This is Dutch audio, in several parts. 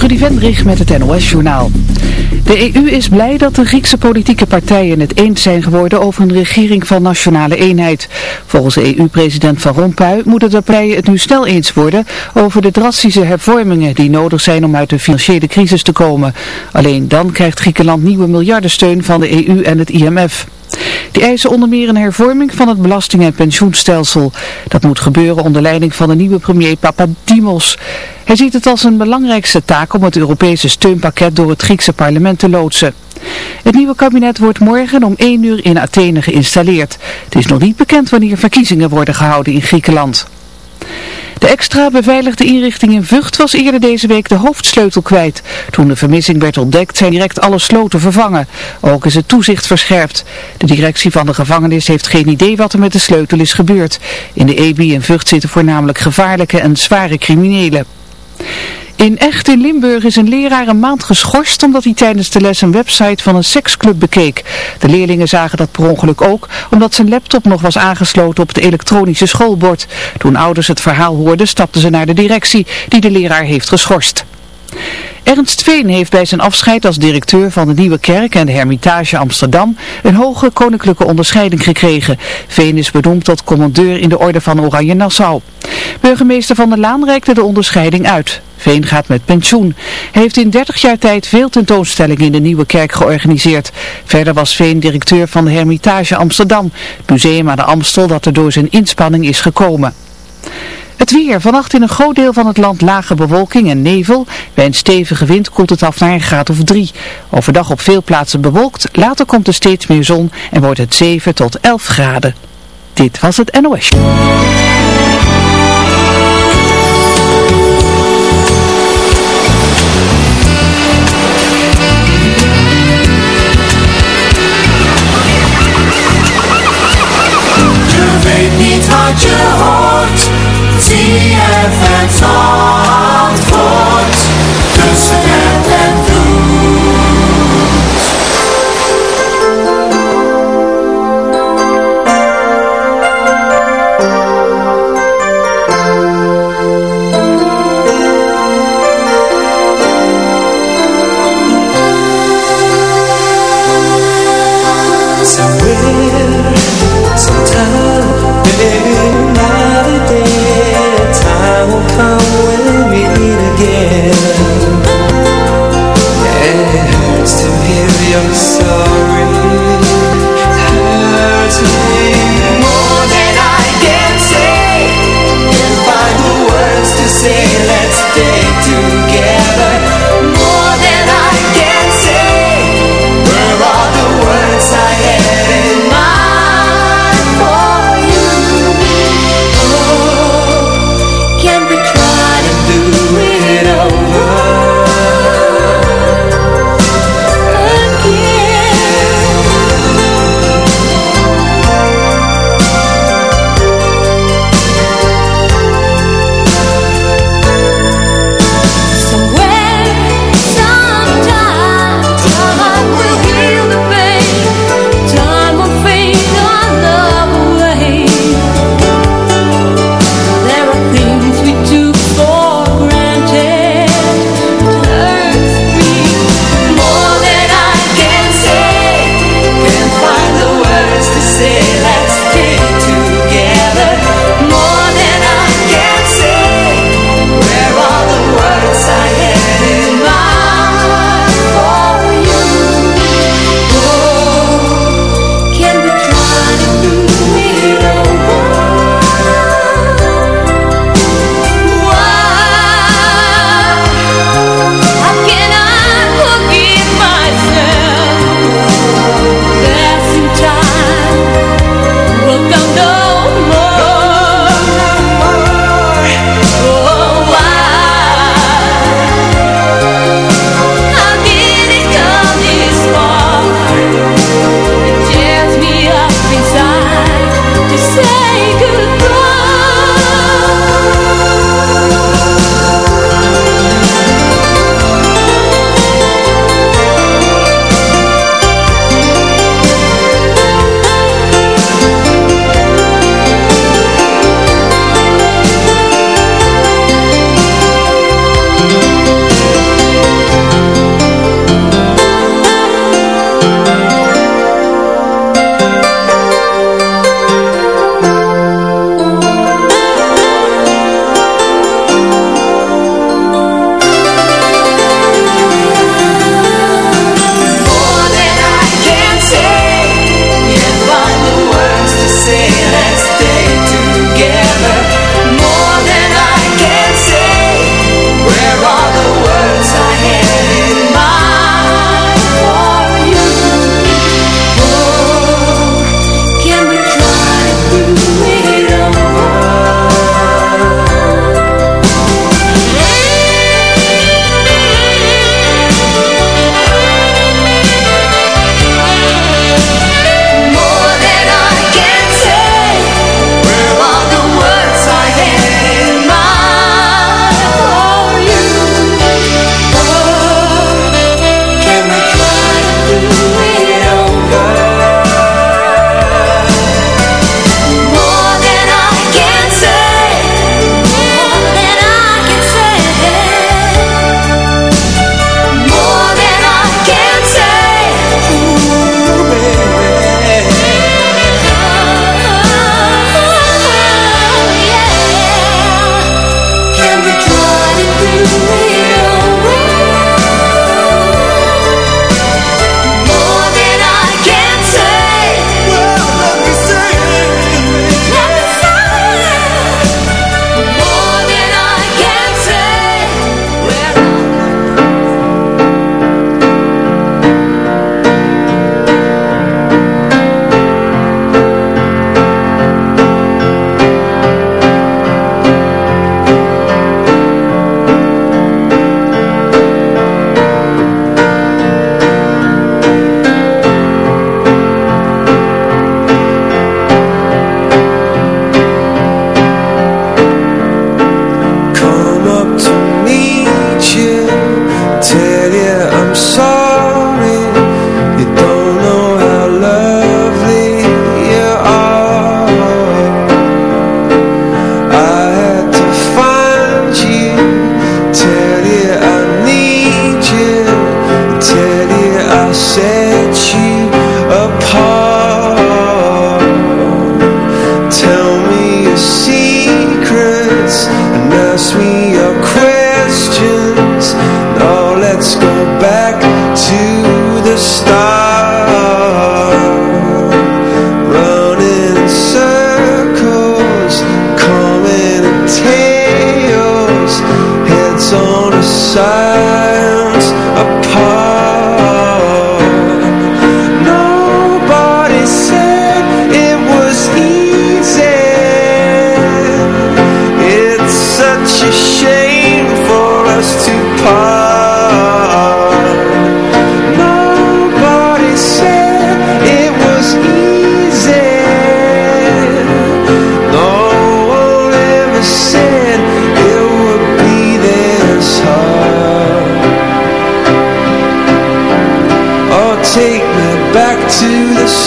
Trudy Vendrich met het NOS-journaal. De EU is blij dat de Griekse politieke partijen het eens zijn geworden over een regering van nationale eenheid. Volgens EU-president Van Rompuy moeten de partijen het nu snel eens worden over de drastische hervormingen die nodig zijn om uit de financiële crisis te komen. Alleen dan krijgt Griekenland nieuwe miljardensteun van de EU en het IMF. Die eisen onder meer een hervorming van het belasting- en pensioenstelsel. Dat moet gebeuren onder leiding van de nieuwe premier Papadimos. Hij ziet het als een belangrijkste taak om het Europese steunpakket door het Griekse parlement te loodsen. Het nieuwe kabinet wordt morgen om 1 uur in Athene geïnstalleerd. Het is nog niet bekend wanneer verkiezingen worden gehouden in Griekenland. De extra beveiligde inrichting in Vught was eerder deze week de hoofdsleutel kwijt. Toen de vermissing werd ontdekt zijn direct alle sloten vervangen. Ook is het toezicht verscherpt. De directie van de gevangenis heeft geen idee wat er met de sleutel is gebeurd. In de EBI in Vught zitten voornamelijk gevaarlijke en zware criminelen. In Echt in Limburg is een leraar een maand geschorst omdat hij tijdens de les een website van een seksclub bekeek. De leerlingen zagen dat per ongeluk ook omdat zijn laptop nog was aangesloten op het elektronische schoolbord. Toen ouders het verhaal hoorden stapten ze naar de directie die de leraar heeft geschorst. Ernst Veen heeft bij zijn afscheid als directeur van de Nieuwe Kerk en de Hermitage Amsterdam een hoge koninklijke onderscheiding gekregen. Veen is benoemd tot commandeur in de orde van Oranje Nassau. Burgemeester Van der Laan reikte de onderscheiding uit. Veen gaat met pensioen. Hij heeft in 30 jaar tijd veel tentoonstellingen in de Nieuwe Kerk georganiseerd. Verder was Veen directeur van de Hermitage Amsterdam, het museum aan de Amstel dat er door zijn inspanning is gekomen. Het weer. Vannacht in een groot deel van het land lage bewolking en nevel. Bij een stevige wind koelt het af naar een graad of drie. Overdag op veel plaatsen bewolkt. Later komt er steeds meer zon en wordt het 7 tot 11 graden. Dit was het NOS. Wat je hoort. ZFM Zandvoort. Tussen het en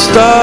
está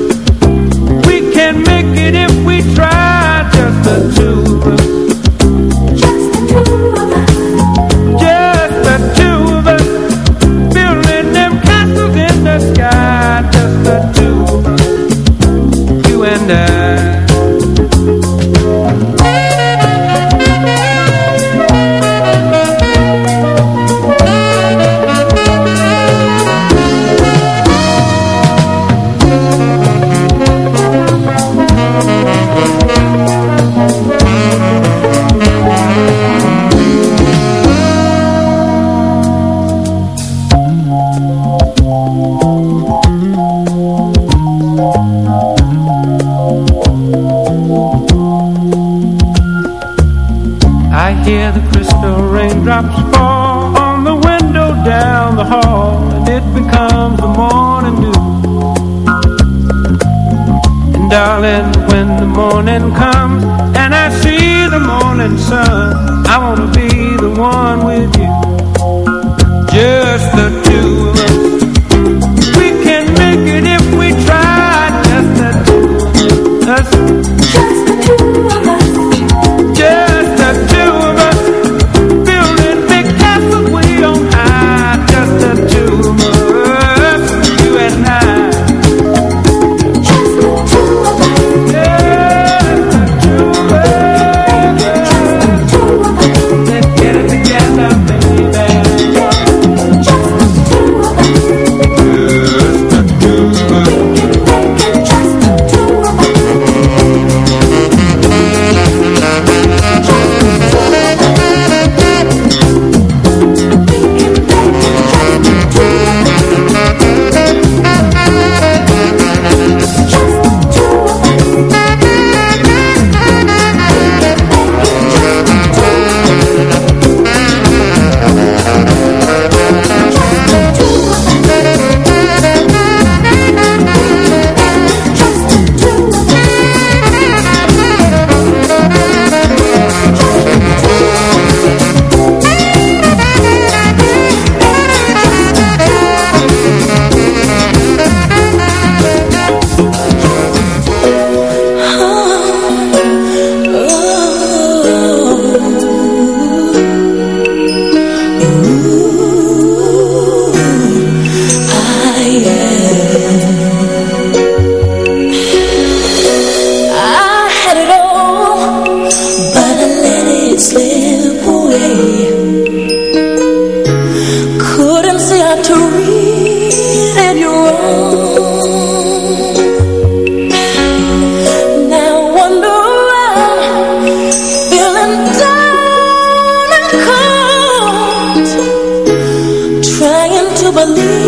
Mars. believe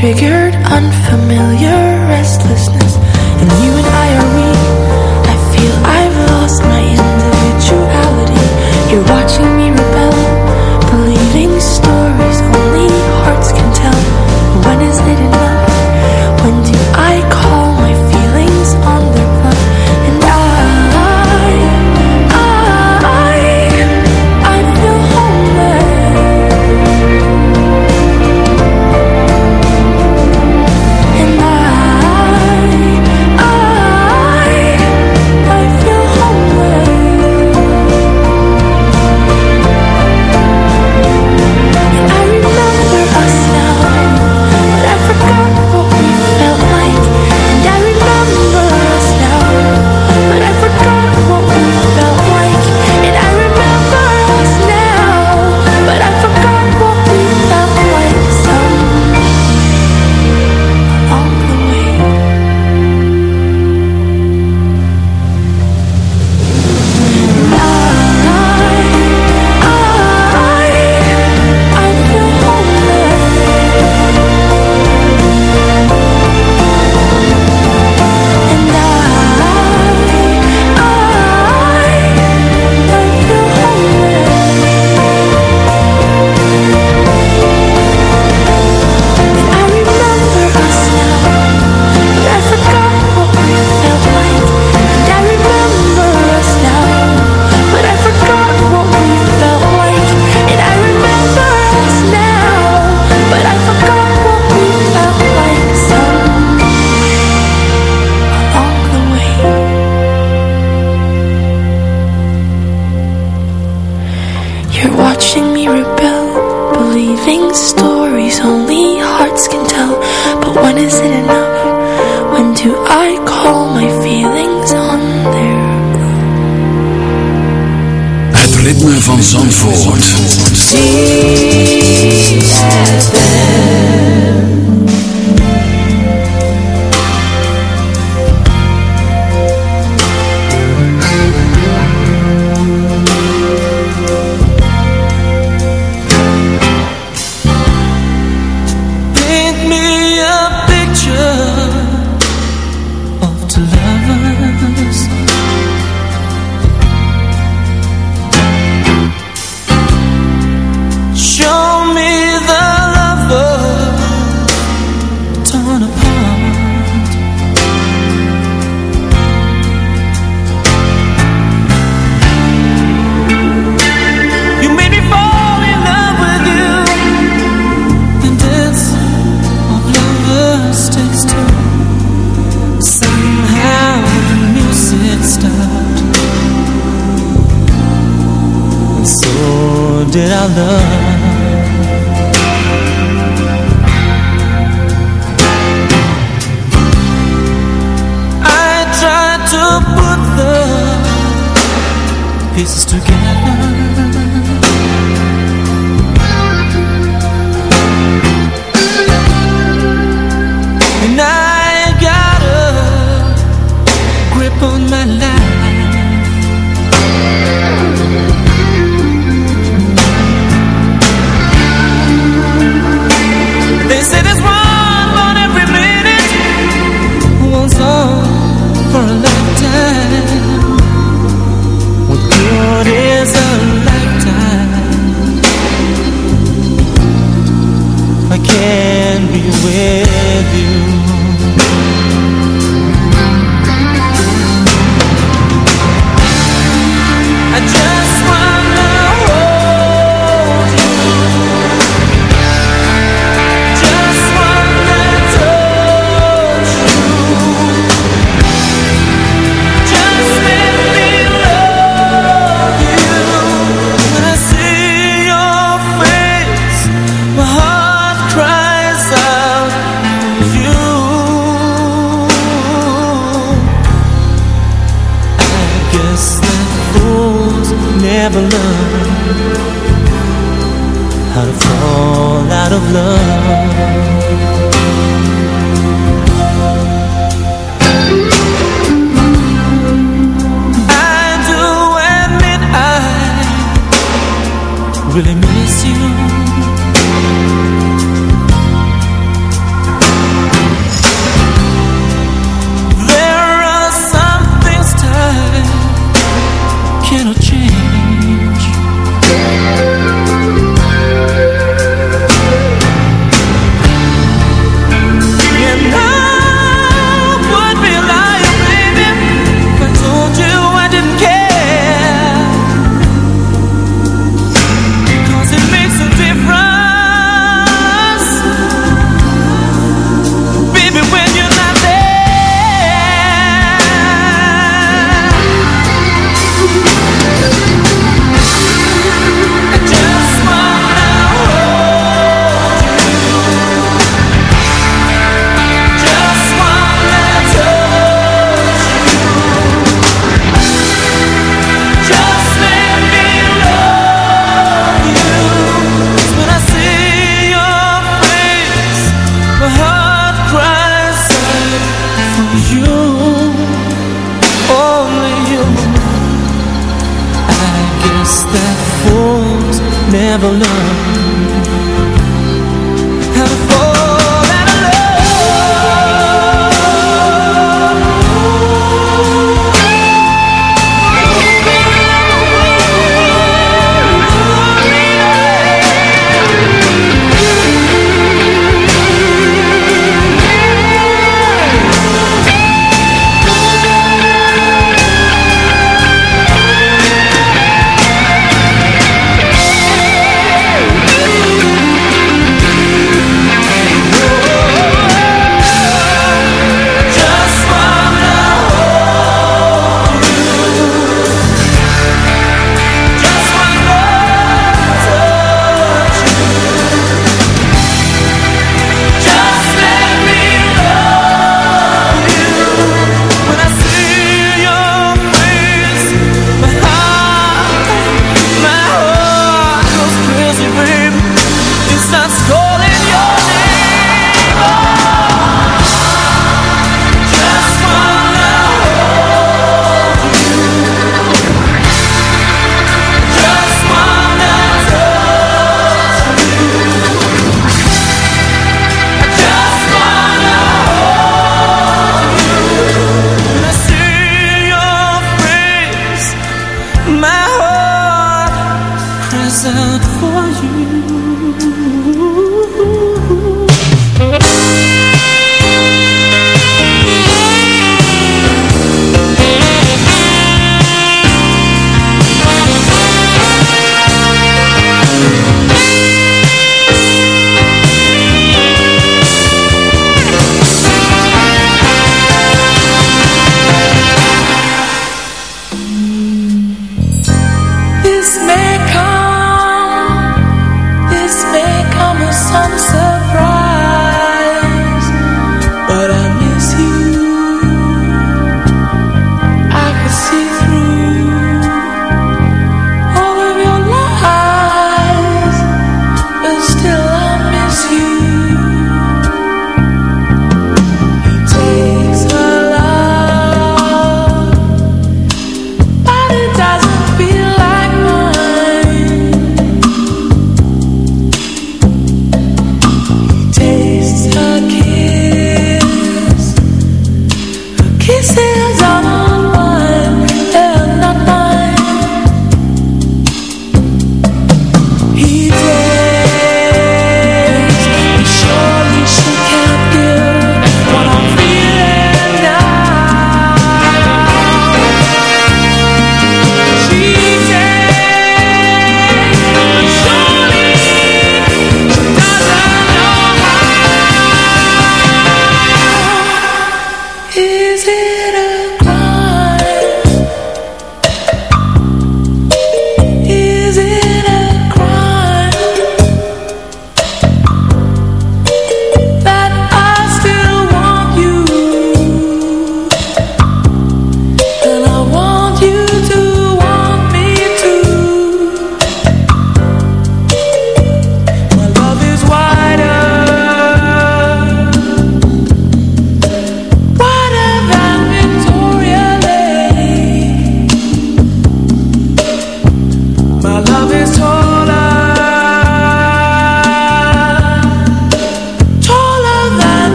figure Zandvoort.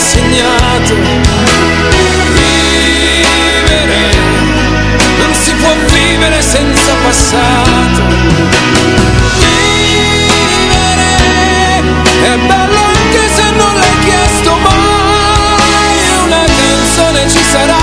insegnato vivere, non si può vivere senza passato. Vivere è bello anche se non l'hai chiesto mai, una canzone ci sarà.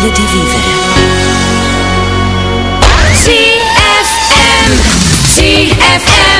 vogel di vivere. CFM. CFM.